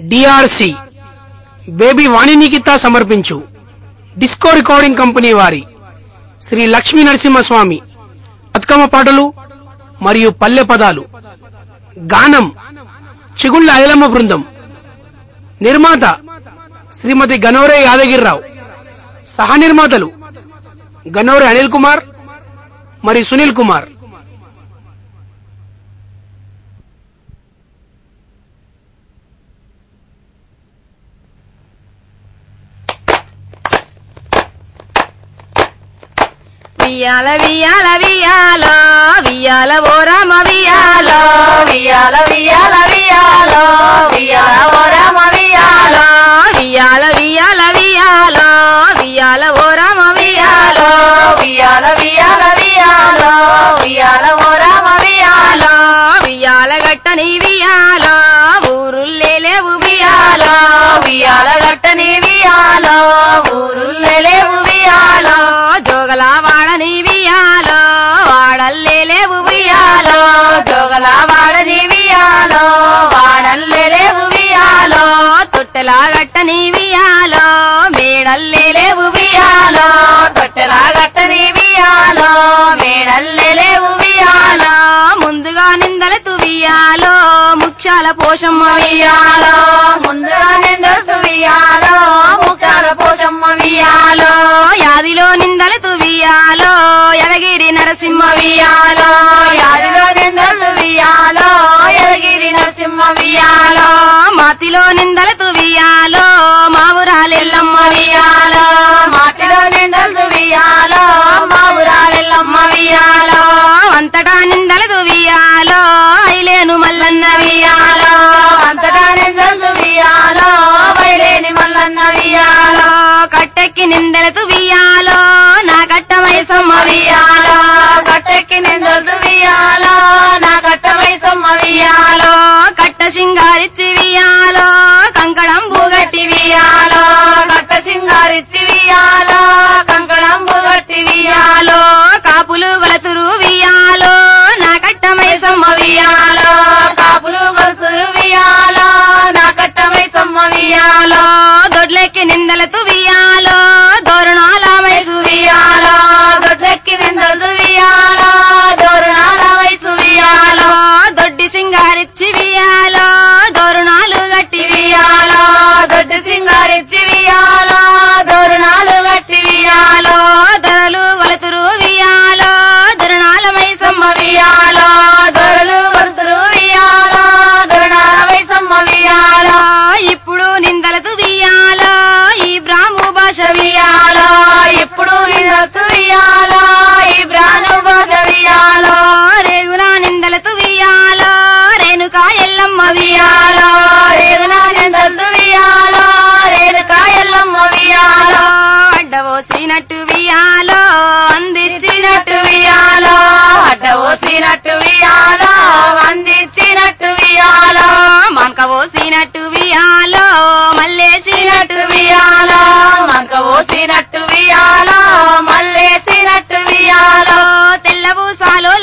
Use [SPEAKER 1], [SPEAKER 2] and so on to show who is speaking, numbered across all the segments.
[SPEAKER 1] DRC baby వాణినికిత సమర్పించు. Disco recording company వారి. శ్రీ లక్ష్మీ నరసింహస్వామి. బతుకమ్మ పాటలు మరియు పల్లె పదాలు. గానం. చిగుళ్ళ ఐలమ్మ బృందం. నిర్మాత శ్రీమతి గనోరే యాదగిరిరావు. సహ నిర్మాతలు గనోరే అనిల్ కుమార్ మరియు సునీల్ కుమార్.
[SPEAKER 2] వియాల వియాల వియాలో గట్టని వియాలో మేడల్లే లేవు వియాలో. తొట్టెలా గట్టని వియాలో మేడల్లే లేవు వియాలో. ముందుగా నిందలు తువియాలో ముఖ్యాల పోషమ్మ వియాలో. ముందుగా నిందలు తువియాలో ముఖ్యాల పోషమ్మ వియాలో. యాదిలో నిందలు తువియాలో యదగిరి నరసింహ వియాలో. యాదిలో నిందలు వియాలో యదగిరి నరసింహ వియాలో. మాతిలో నిందలు తువియాలో మావురాలెల్లమ్మ వియాలో మాతిలో నిందలు తువియాలో మావురాలెల్లమ్మ వియాలో అంతటా నిందలు తువియాలో ఐలేను మల్లన్న వియాలో అంతటా నిందలు తువియాలో వైలేని మల్లన్న వియాలో కట్టెక్కి నిందలు తువియాలో కాపులు గలతురు వియాలో నా కట్టమై సమ్మవియాలో. కాపులు గలతురు వియాలో నా కట్టమై సొమ్మ దొడ్లెక్కి నిందలతు వియాలో తెల్లబూసాలో వియాలో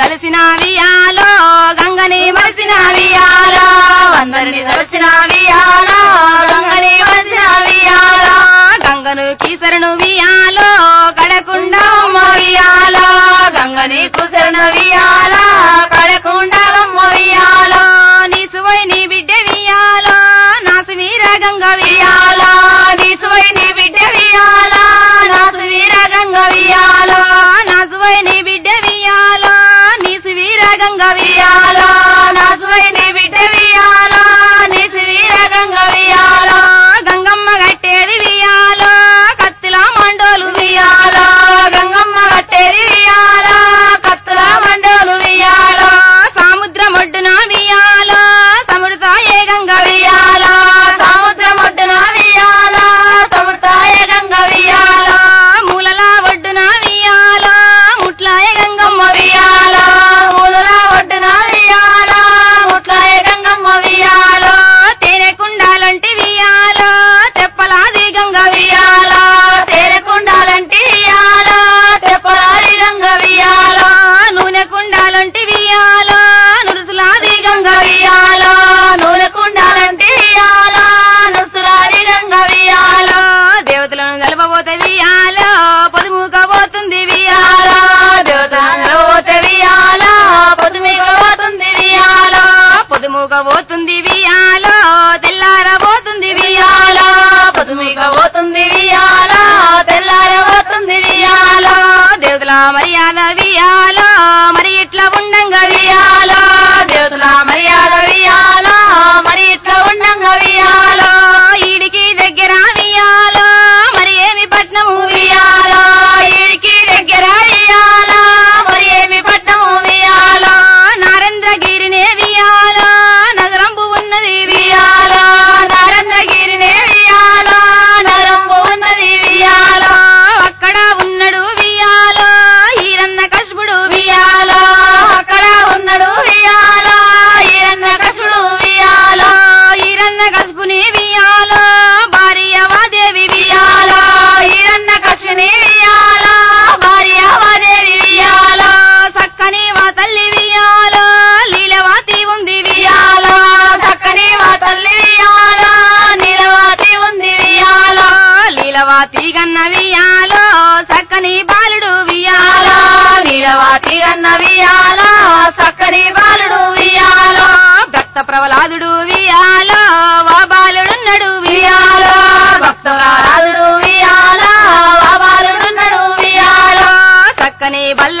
[SPEAKER 2] దలిసిన వియాలో గంగని మరిసిన వియాలో అందరిని దలిసిన వియాలో గంగని మరిసిన వియాలో గంగను కీసరను వియాలో కడకుండా వియాలో గంగని కుసరను వియాలో పోతుంది వియాలో తెల్లారబోతుంది వియాలో
[SPEAKER 3] పదుమిక పోతుంది వియాలో తెల్లారబోతుంది వియాలో
[SPEAKER 2] దేవతల మర్యాద వియాలో మరి ఇట్లా ఉండంగా
[SPEAKER 3] వియాలో దేవతల మర్యాద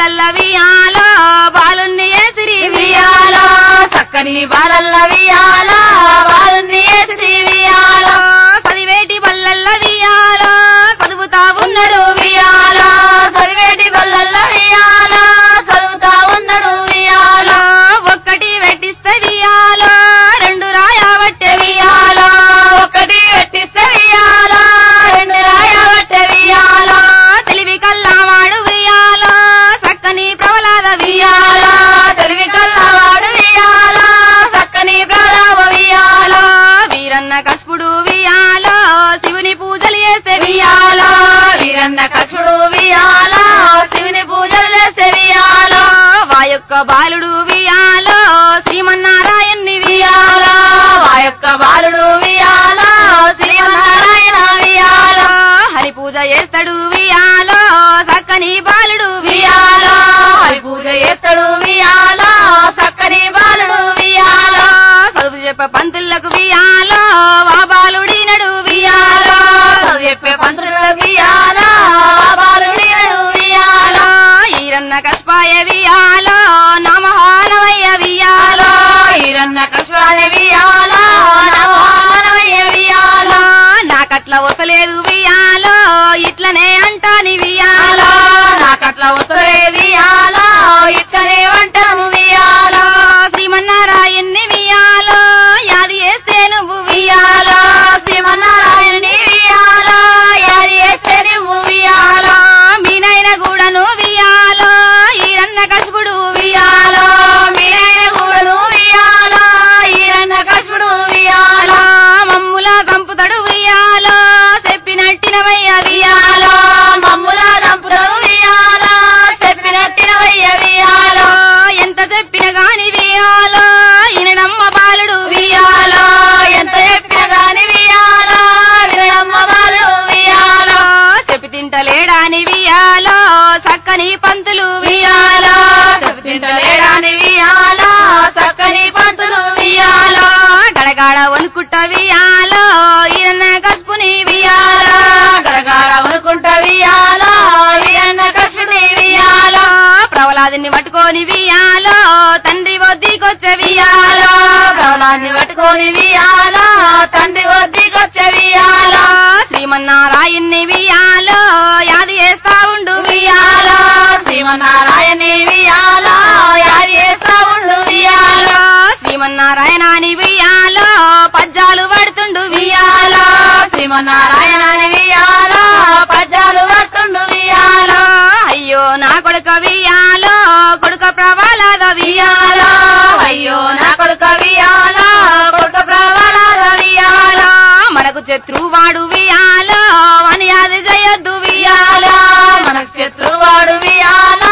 [SPEAKER 3] బాలల్ల వియాలో
[SPEAKER 2] బాలుణ్ణి ఏసిరి
[SPEAKER 3] వియాలో. చక్కని బాలల్ల వియాలో
[SPEAKER 2] బాలు చెప్పే
[SPEAKER 3] పంతుల వియాల ఆ బాలుడి వియాల
[SPEAKER 2] ఈరన్న కష్పాయ వియాలో నమహానమయ్య వియాలో
[SPEAKER 3] ఈరన్న కృష్ణ వియాల నమహానమయ్య వియాల
[SPEAKER 2] నాకట్ల వసలేదు వియాలో ఇట్లనే చెప్పినట్టినవయ్య
[SPEAKER 3] వియాల మమ్ముల దంపుడు వియాల చెప్పినట్టిన వయ్య
[SPEAKER 2] ఎంత చెప్పిన గాని వియాలో ఇనడమ్మ బాలుడు
[SPEAKER 3] వియాల. ఎంత చెప్పిన గాని వియాల వినమ్మ బాలు వియాల.
[SPEAKER 2] చెప్పి తింటలేడాని వియాలో సక్కని పంతులు
[SPEAKER 3] వియాల. చెప్తింటలేడాని వియాల చక్కని పంతులు వియాల.
[SPEAKER 2] గడగాడ వణుకుట్ట వియాలో. ప్రవలాదిని పట్టుకొని వియాలో తండ్రి వద్దీకొచ్చే
[SPEAKER 3] వియాలో ప్రహ్లాన్ని పట్టుకొని వియాలో తండ్రి వద్దీకొచ్చే వియాలో
[SPEAKER 2] శ్రీమన్నారాయణ్ణి వియాలో యాది చేస్తా ఉండు
[SPEAKER 3] వియాలో. శ్రీమన్నారాయణి వియాలో యాది చేస్తా ఉండు వియాలో.
[SPEAKER 2] శ్రీమన్నారాయణాని వియాలో పద్యాలు పడుతుండు
[SPEAKER 3] వియాలో. శ్రీమన్నారాయణాని వియాలో పద్యాలు పడుతుండు వియాలో.
[SPEAKER 2] అయ్యో నా కొడుక వియాలో. ప్రవాలాద
[SPEAKER 3] అయ్యో నా కొడుక వియాల కొడుక ప్రబలాల వియాల
[SPEAKER 2] మనకు శత్రువాడు వియాలో అని అది చేయొద్దు
[SPEAKER 3] వియాల. మనకు శత్రువాడు వియాల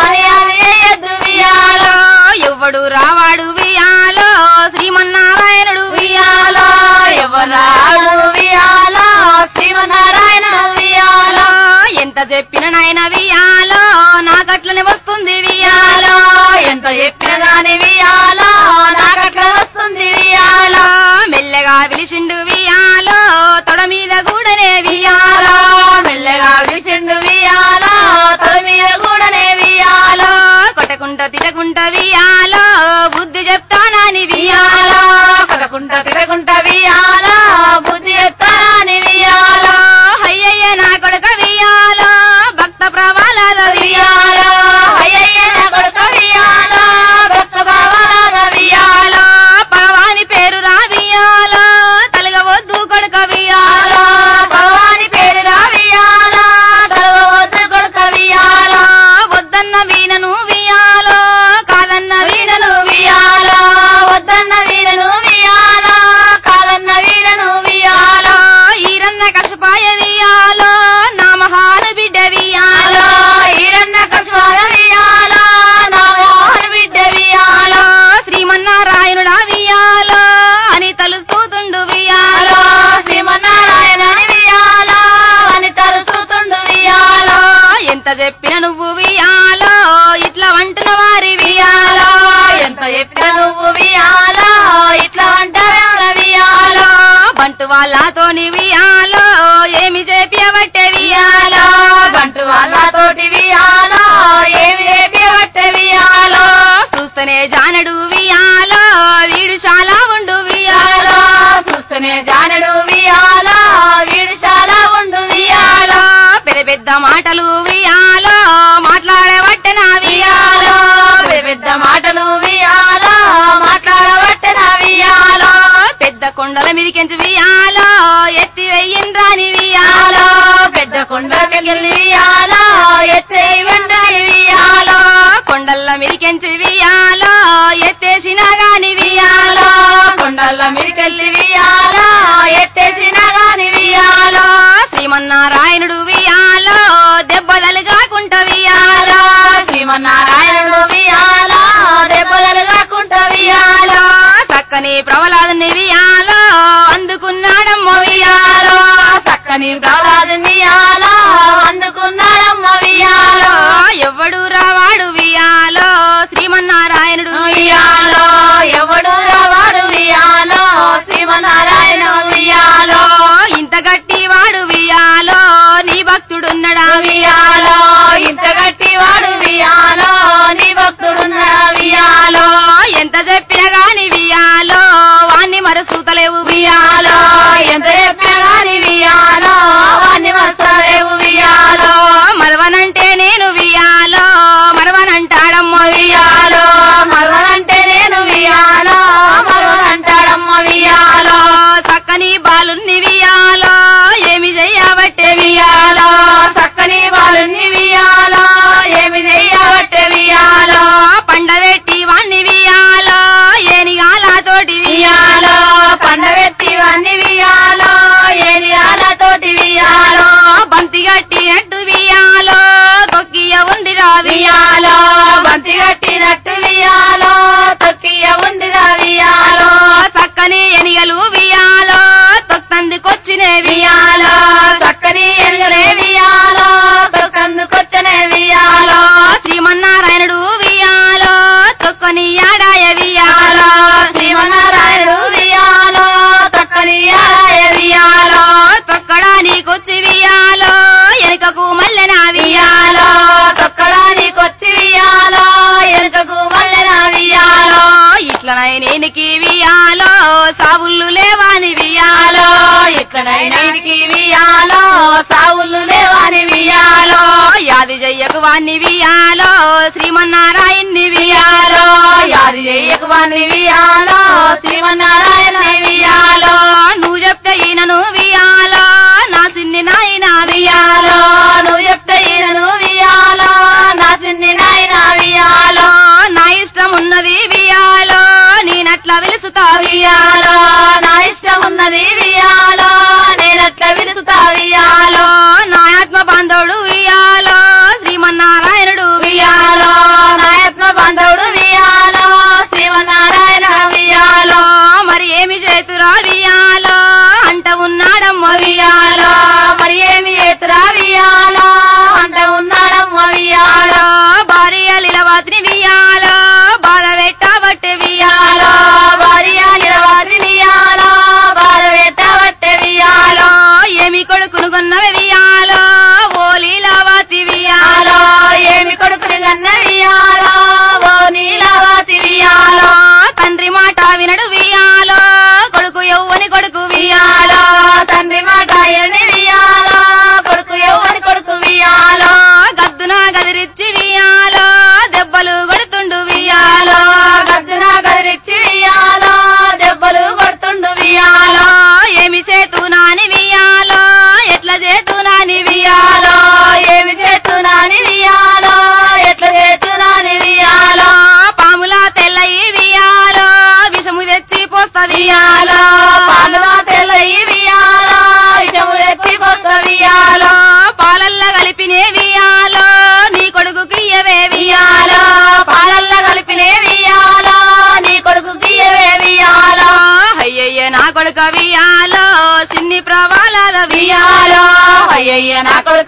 [SPEAKER 3] మర్యాద చేయొద్దు వియాల.
[SPEAKER 2] ఎవ్వడు రావాడు వియాలో శ్రీమన్నారాయణుడు
[SPEAKER 3] వియాల. ఎవరాడు వియాల శ్రీమన్నారాయణుడు వియాల.
[SPEAKER 2] ఎంత చెప్పిన నాయన వియాలో నాకట్లనే వస్తుంది వియాల.
[SPEAKER 3] ఎంత చెప్పిన దాని వియాలో నాకట్ల వస్తుంది
[SPEAKER 2] వియాలో. మెల్లగా విలిచిండు వియాలో తొడ మీద కూడనే
[SPEAKER 3] వియాలో. మెల్లగా విలిచిండు వియాలో తొడ మీద కూడనే వియాలో.
[SPEAKER 2] కొట్టకుంట తిరకుంట వియాలో బుద్ధి చెప్తానని
[SPEAKER 3] వియాలో. కొట్టకుంట తిరకుంట వియాలో మాటలు వియాలో
[SPEAKER 2] మాట్లాడబట్టే నా వియాలో. పెద్ద మాటలు వియాలో మాట్లాడబట్టే నా
[SPEAKER 3] వియాలో. పెద్ద
[SPEAKER 2] కొండల మిరికెంచి వియాలో ఎత్తి వెయ్యిండ్రాని
[SPEAKER 3] వియాలో. పెద్ద కొండల మిగిలి వియాలో ఎత్తి వెయ్యండ్రాని వియాలో.
[SPEAKER 2] కొండల మిరికెంచి ఎక్కడైనానికి
[SPEAKER 3] వియాలో సావులు లేవాని వియాలో
[SPEAKER 2] యాది జయ్యకు వాణ్ణి వియాలో శ్రీమన్నారాయణ్ణి
[SPEAKER 3] వియాలో యాది జయ్యకు వాణ్ణి వియాలో శ్రీమన్నారాయణ వియాలో
[SPEAKER 2] నువ్వు చెప్తే ఈయనను వియాలో నా చిన్ని నాయన
[SPEAKER 3] వియాలో నువ్వు చెప్తే ఈయనను వియాలో నా చిన్ని నాయన వియాలో
[SPEAKER 2] నా ఇష్టం ఉన్నది వియాలో నేనట్లా వెలుసుతా
[SPEAKER 3] వియాలో నా ఇష్టం ఉన్నది వియాలో వియాలో
[SPEAKER 2] నాయాత్మ బాంధవుడు వియాలో శ్రీమన్నారాయణుడు
[SPEAKER 3] వియాలో నాయాత్మ బాంధవుడు వియాలో శ్రీమన్నారాయణ వియాలో
[SPEAKER 2] మరి ఏమి చేతురా వియాలో అంట ఉన్నాడమ్మ
[SPEAKER 3] వియాలో మరి ఏమి చేతురా వియాలో అంట ఉన్నాడమ్మ వియాలో
[SPEAKER 2] భార్య లీలవాతిని ఏమి కొడుకును కొన్నవి వియాలో ఓ వియాలో ఏమి కొడుకుని కన్న వియాలో ఓ నీలావతి
[SPEAKER 3] వియాలో తండ్రి మాట వినడు వియాలో కొడుకు ఎవ్వని
[SPEAKER 2] కొడుకు వియాలో తండ్రి మాట ఎని
[SPEAKER 3] వియాలో కొడుకు ఎవ్వని కొడుకు వియాలో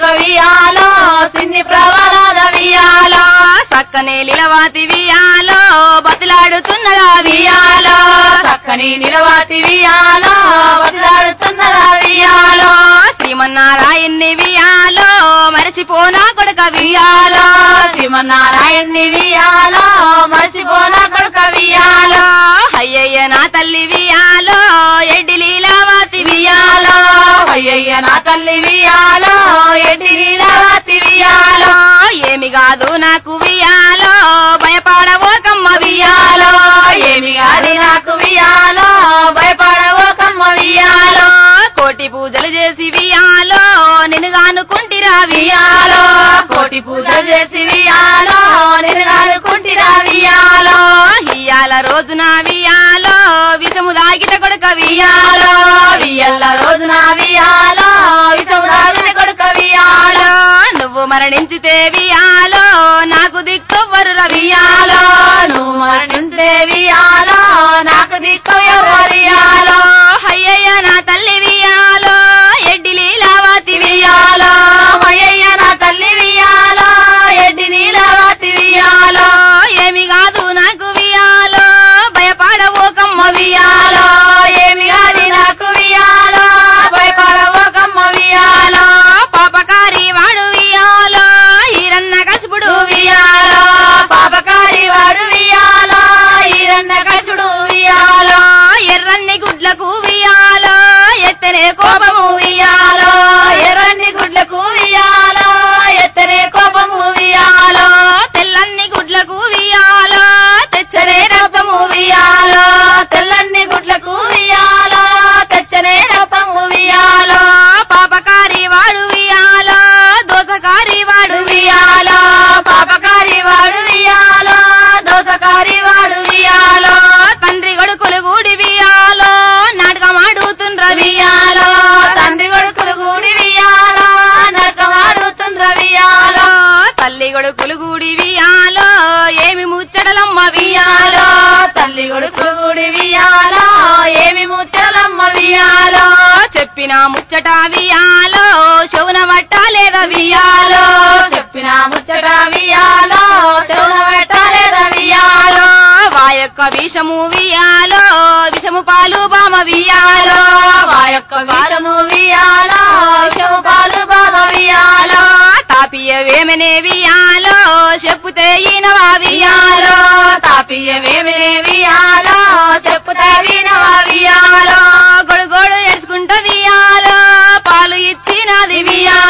[SPEAKER 3] నా సిన్ని ప్రవరాద వియాలో
[SPEAKER 2] సక్కనే నిలవాతి వియాలో బతిలాడుతున్నదా వియాలో.
[SPEAKER 3] చక్కని నిలవాతి వియాలో బతిలాడుతున్నదా వియాలో.
[SPEAKER 2] శ్రీమన్నారాయణ్ణి వియాలో మరచిపోనా కొడుక వియాలో.
[SPEAKER 3] శ్రీమన్నారాయణ్ణి వియాలో మరచిపోనా కొడుక వియాలో.
[SPEAKER 2] అయ్యయ్య నా తల్లి వియాలో.
[SPEAKER 3] అయ్య నా తల్లి వియాలో ఎడ్డి వియాలో
[SPEAKER 2] ఏమి కాదు నాకు వియాలో భయపడవో కమ్మ వియాలో
[SPEAKER 3] ఏమి కాదు నాకు వియాలో భయపడవో కమ్మ వియాలో
[SPEAKER 2] కోటి పూజలు చేసి వియాలో నిన్ను కానుకుంటిరా
[SPEAKER 3] వియాలో కోటి పూజలు చేసి వియాలో నేను కానుకుంటిరా వియాలో
[SPEAKER 2] ఇయాల రోజున వియాలో విషము దాగిన కొడుక
[SPEAKER 3] వియాలో
[SPEAKER 2] నువ్వు మరణించితే ఆలో నాకు దిక్కువరు
[SPEAKER 3] రవియాలో నువ్వు మరణించేవి ఆలో నాకు దిక్కు ఎవరియాలో
[SPEAKER 2] అయ్యయ్య నా
[SPEAKER 3] తల్లివి como తల్లి
[SPEAKER 2] కొడుకులు వియాలో ఏమి ముచ్చటలమ్మ
[SPEAKER 3] వియాలో తల్లి కొడుకులు కూడి వియాలో ఏమి ముచ్చలమ్మ వియాలో
[SPEAKER 2] చెప్పిన ముచ్చట వియాలో శౌన మట్ట లేదా
[SPEAKER 3] వియాలో చెప్పిన ముచ్చట వియాలో శౌన లేదా వియాలో
[SPEAKER 2] వా యొక్క విషము వియాలో విషము పాలు బామ వియాలో
[SPEAKER 3] మా
[SPEAKER 2] తాపియవేమనే చెప్పుతే ఈనవా
[SPEAKER 3] వియాలో
[SPEAKER 2] వియాలో
[SPEAKER 3] తాపియవేమి వియాలో
[SPEAKER 2] గొడుగోడు ఎడుచుకుంటా వియాలో పాలు ఇచ్చినది
[SPEAKER 3] వియాలో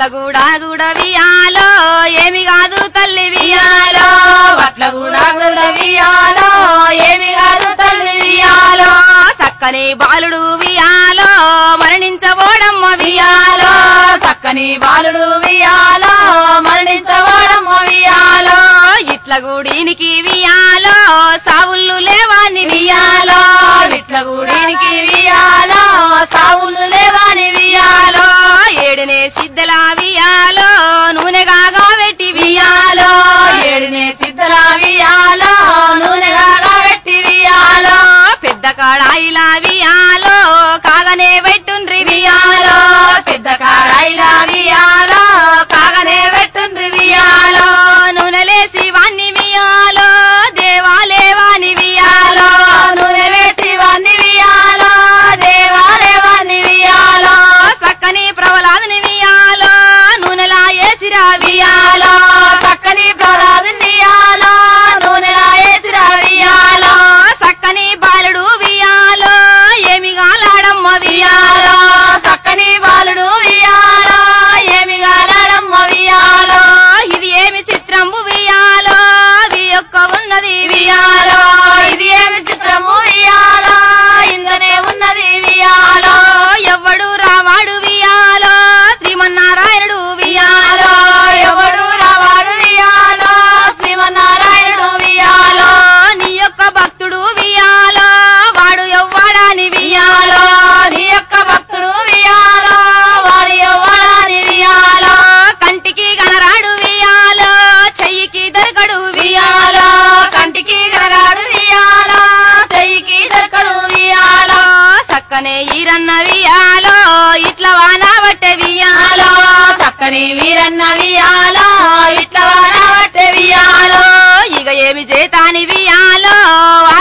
[SPEAKER 2] వట్ల కూడా గుడవియాలో ఏమి కాదు తల్లి వియాలో
[SPEAKER 3] వట్ల అట్ల కూడా ఏమి కాదు తల్లి వియాలో
[SPEAKER 2] చక్కని బాలుడు వియాలో మరణించబోడమ్మ
[SPEAKER 3] వియాలో చక్కని బాలుడు వియాలో మరణించబోడమ్మ వియాలో
[SPEAKER 2] ఇట్ల గుడినికి వియాలో సావుళ్ళు లేవాని
[SPEAKER 3] వియాలో విట్లగూడినికి వియాలో సావుళ్ళు
[SPEAKER 2] ఏడునే సిద్ధల వియాలో నూనె కాగా పెట్టి
[SPEAKER 3] వియాలో. ఏడినే సిద్ధల వియాలో నూనె కాగా పెట్టి వియాలో.
[SPEAKER 2] పెద్ద కాడాయిలా వియాలో కాగనే